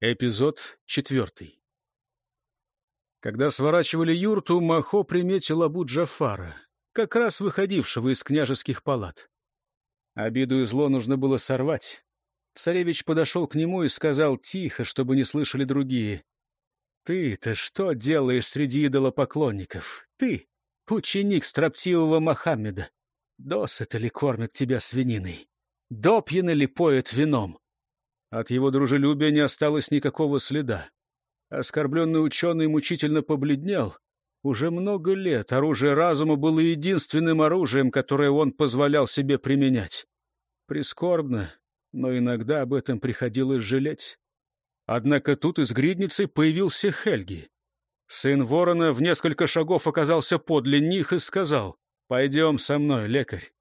Эпизод четвертый. Когда сворачивали юрту, Махо приметил Абу Джафара, как раз выходившего из княжеских палат. Обиду и зло нужно было сорвать. Царевич подошел к нему и сказал тихо, чтобы не слышали другие. «Ты-то что делаешь среди идолопоклонников? Ты, ученик строптивого Мохаммеда. Досыта ли кормят тебя свининой? Допьяны ли поют вином? От его дружелюбия не осталось никакого следа. Оскорбленный ученый мучительно побледнел. Уже много лет оружие разума было единственным оружием, которое он позволял себе применять. Прискорбно, но иногда об этом приходилось жалеть. Однако тут из гридницы появился Хельги. Сын ворона в несколько шагов оказался подле них и сказал, «Пойдем со мной, лекарь».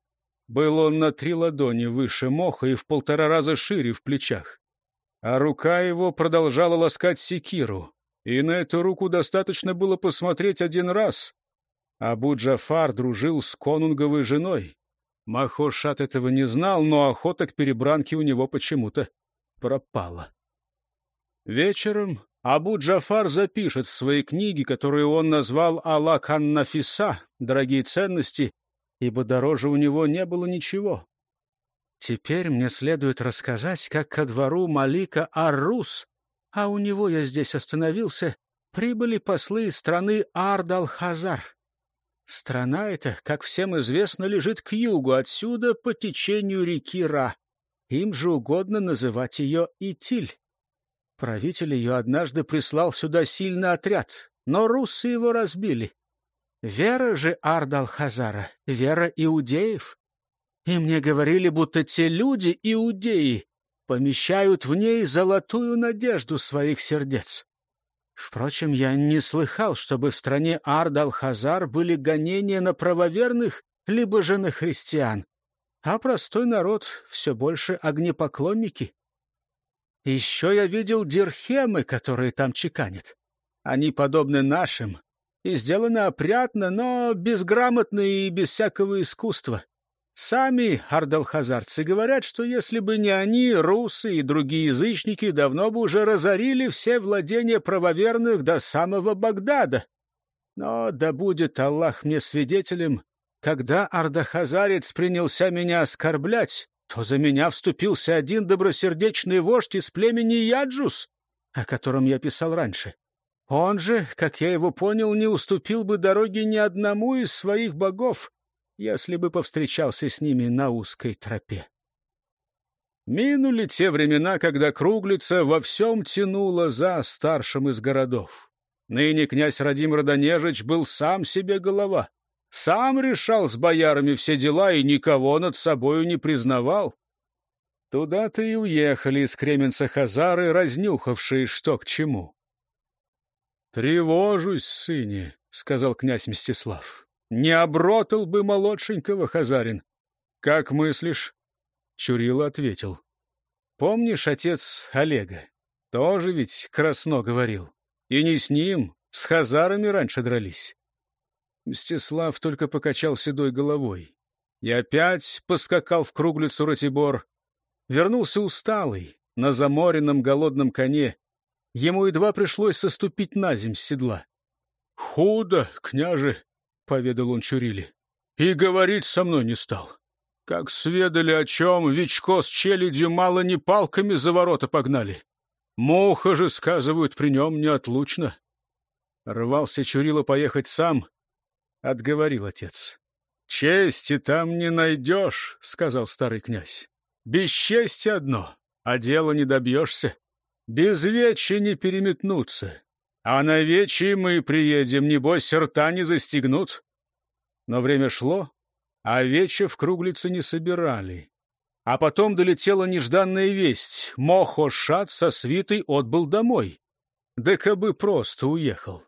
Был он на три ладони выше моха и в полтора раза шире в плечах. А рука его продолжала ласкать секиру, и на эту руку достаточно было посмотреть один раз. Абу Джафар дружил с конунговой женой. Махошат этого не знал, но охота к перебранке у него почему-то пропала. Вечером Абу Джафар запишет в своей книге, которую он назвал «Аллах Нафиса» — «Дорогие ценности», ибо дороже у него не было ничего. Теперь мне следует рассказать, как ко двору Малика Аррус, а у него я здесь остановился, прибыли послы из страны Ардал-Хазар. Страна эта, как всем известно, лежит к югу отсюда по течению реки Ра. Им же угодно называть ее Итиль. Правитель ее однажды прислал сюда сильный отряд, но руссы его разбили. Вера же Ардал-Хазара, вера иудеев. И мне говорили, будто те люди, иудеи, помещают в ней золотую надежду своих сердец. Впрочем, я не слыхал, чтобы в стране Ардал-Хазар были гонения на правоверных, либо же на христиан, а простой народ все больше огнепоклонники. Еще я видел дирхемы, которые там чеканят. Они подобны нашим, и сделаны опрятно, но безграмотно и без всякого искусства. Сами ардалхазарцы говорят, что если бы не они, русы и другие язычники давно бы уже разорили все владения правоверных до самого Багдада. Но да будет Аллах мне свидетелем, когда ардахазарец принялся меня оскорблять, то за меня вступился один добросердечный вождь из племени Яджус, о котором я писал раньше. Он же, как я его понял, не уступил бы дороги ни одному из своих богов, если бы повстречался с ними на узкой тропе. Минули те времена, когда Круглица во всем тянула за старшим из городов. Ныне князь Радим Родонежич был сам себе голова. Сам решал с боярами все дела и никого над собою не признавал. Туда-то и уехали из Кременца Хазары, разнюхавшие что к чему. «Тревожусь, сыне», — сказал князь Мстислав. «Не обротал бы молодшенького Хазарин. Как мыслишь?» Чурила ответил. «Помнишь, отец Олега? Тоже ведь красно говорил. И не с ним, с Хазарами раньше дрались». Мстислав только покачал седой головой. И опять поскакал в круглицу Ратибор. Вернулся усталый, на заморенном голодном коне, Ему едва пришлось соступить на земь с седла. — Худо, княже, — поведал он Чурили, — и говорить со мной не стал. Как сведали о чем, Вичко с челядью мало не палками за ворота погнали. Муха же, сказывают, при нем неотлучно. Рвался Чурила поехать сам, отговорил отец. — Чести там не найдешь, — сказал старый князь. — Бесчестье одно, а дело не добьешься. Без вечи не переметнуться. А на вечи мы приедем, небось, рта не застегнут. Но время шло, а веча в круглице не собирали. А потом долетела нежданная весть. Мохо-шат со свитой отбыл домой. Да кабы просто уехал.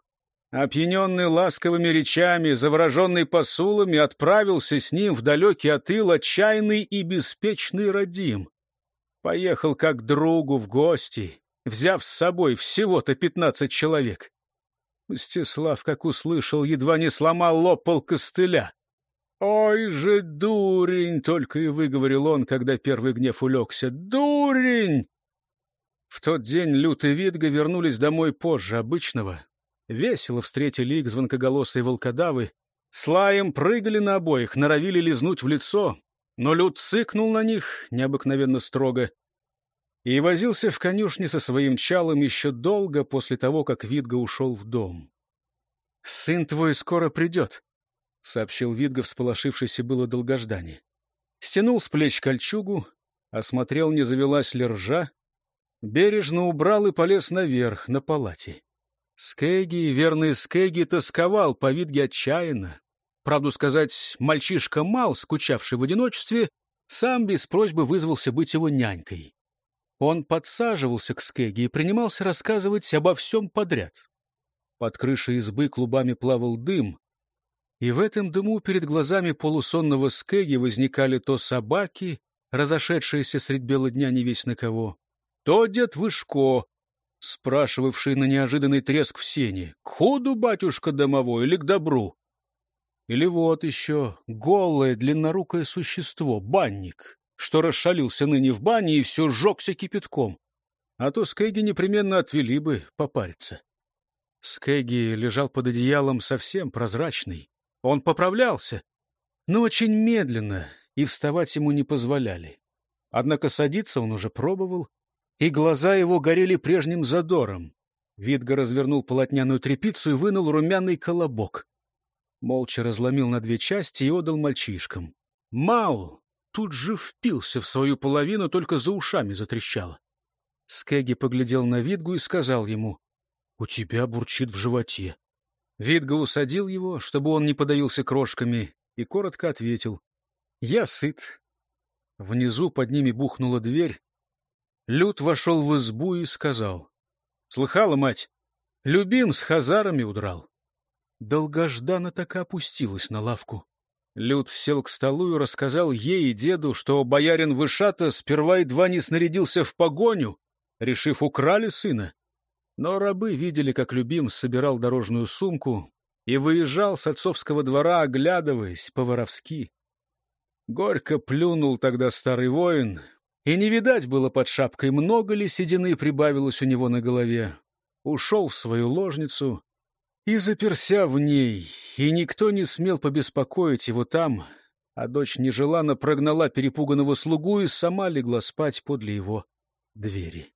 Опьяненный ласковыми речами, завороженный посулами, отправился с ним в далекий от ил отчаянный и беспечный Радим. Поехал как другу в гости, взяв с собой всего-то пятнадцать человек. Мстислав, как услышал, едва не сломал лопал костыля. «Ой же, дурень!» — только и выговорил он, когда первый гнев улегся. «Дурень!» В тот день Лют и Видга вернулись домой позже обычного. Весело встретили их звонкоголосые волкодавы. С лаем прыгали на обоих, норовили лизнуть в лицо. Но Лют цыкнул на них необыкновенно строго и возился в конюшне со своим чалом еще долго после того, как Видга ушел в дом. «Сын твой скоро придет», — сообщил Видга, всполошившийся было долгождание. Стянул с плеч кольчугу, осмотрел, не завелась ли ржа, бережно убрал и полез наверх, на палате. Скеги, верный Скеги, тосковал по Видге отчаянно. Правду сказать, мальчишка Мал, скучавший в одиночестве, сам без просьбы вызвался быть его нянькой. Он подсаживался к Скеги и принимался рассказывать обо всем подряд. Под крышей избы клубами плавал дым, и в этом дыму перед глазами полусонного Скеги возникали то собаки, разошедшиеся средь бела дня не весь на кого, то дед Вышко, спрашивавший на неожиданный треск в сене, к ходу, батюшка домовой, или к добру? Или вот еще голое длиннорукое существо, банник, что расшалился ныне в бане и все сжегся кипятком. А то Скеги непременно отвели бы попариться. Скеги лежал под одеялом совсем прозрачный. Он поправлялся, но очень медленно, и вставать ему не позволяли. Однако садиться он уже пробовал, и глаза его горели прежним задором. Видго развернул полотняную тряпицу и вынул румяный колобок. Молча разломил на две части и отдал мальчишкам. Мау тут же впился в свою половину, только за ушами затрещало. Скеги поглядел на Видгу и сказал ему, «У тебя бурчит в животе». Видга усадил его, чтобы он не подавился крошками, и коротко ответил, «Я сыт». Внизу под ними бухнула дверь. Люд вошел в избу и сказал, «Слыхала, мать, любим с хазарами удрал». Долгожданно так и опустилась на лавку. Люд сел к столу и рассказал ей и деду, что боярин Вышата сперва едва не снарядился в погоню, решив, украли сына. Но рабы видели, как любим собирал дорожную сумку и выезжал с отцовского двора, оглядываясь по-воровски. Горько плюнул тогда старый воин, и не видать было под шапкой, много ли седины прибавилось у него на голове. Ушел в свою ложницу, и заперся в ней, и никто не смел побеспокоить его там, а дочь нежеланно прогнала перепуганного слугу и сама легла спать подле его двери.